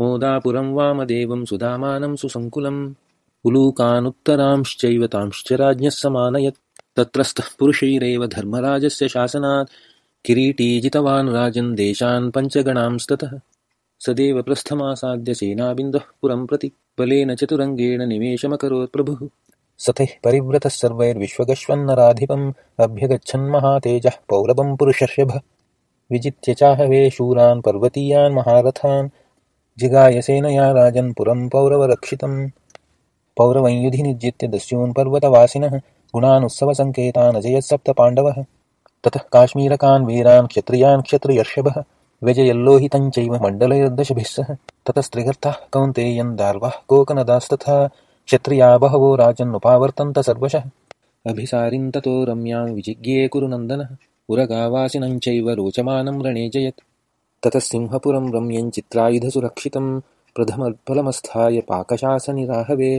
मोदापुरं वामदेवं सुधामानं सुसङ्कुलम् उलूकानुत्तरांश्चैव तांश्च राज्ञः समानयत्। तत्रस्थः पुरुषैरेव धर्मराजस्य शासनात् किरीटी जितवान् राजन् देशान् पञ्चगणांस्ततः। स देवप्रस्थमासाद्य सेनाबिन्दः पुरं प्रति बलेन चतुरङ्गेण निवेशमकरोत् प्रभुः। सतैः परिव्रतः सर्वैर्विश्वगश्वन्नराधिपम् अभ्यगच्छन्महातेजः पौरवं पुरुषर्षभः। विजित्य चाहवे शूरान् पर्वतीयान् महारथान् जिगायसेनया राजन् पुरं पौरवरक्षितम्। पौरवं युधि दस्यून् पर्वतवासिनः गुणानुत्सवसङ्केतान् अजयत् सप्तपाण्डवः ततः काश्मीरकान् वीरान् क्षत्रियान् क्षत्रियर्षभः। व्यजयल्लोहितञ्चैव मण्डलैर्दशभिः सह। ततस्त्रिगर्ताः कौन्तेयन् दार्वाः कोकनदास्तथा क्षत्रिया बहवो राजन्नुपावर्तन्त सर्वशः। अभिसारिं ततो रम्यां विजिज्ञे कुरुनन्दनः उरगावासिनञ्चैव रोचमानं रणे जयत् ततः सिंहपुरं रम्यं चित्रायुधसुरक्षितं प्रथमफलमस्थाय पाकशासनिराहवे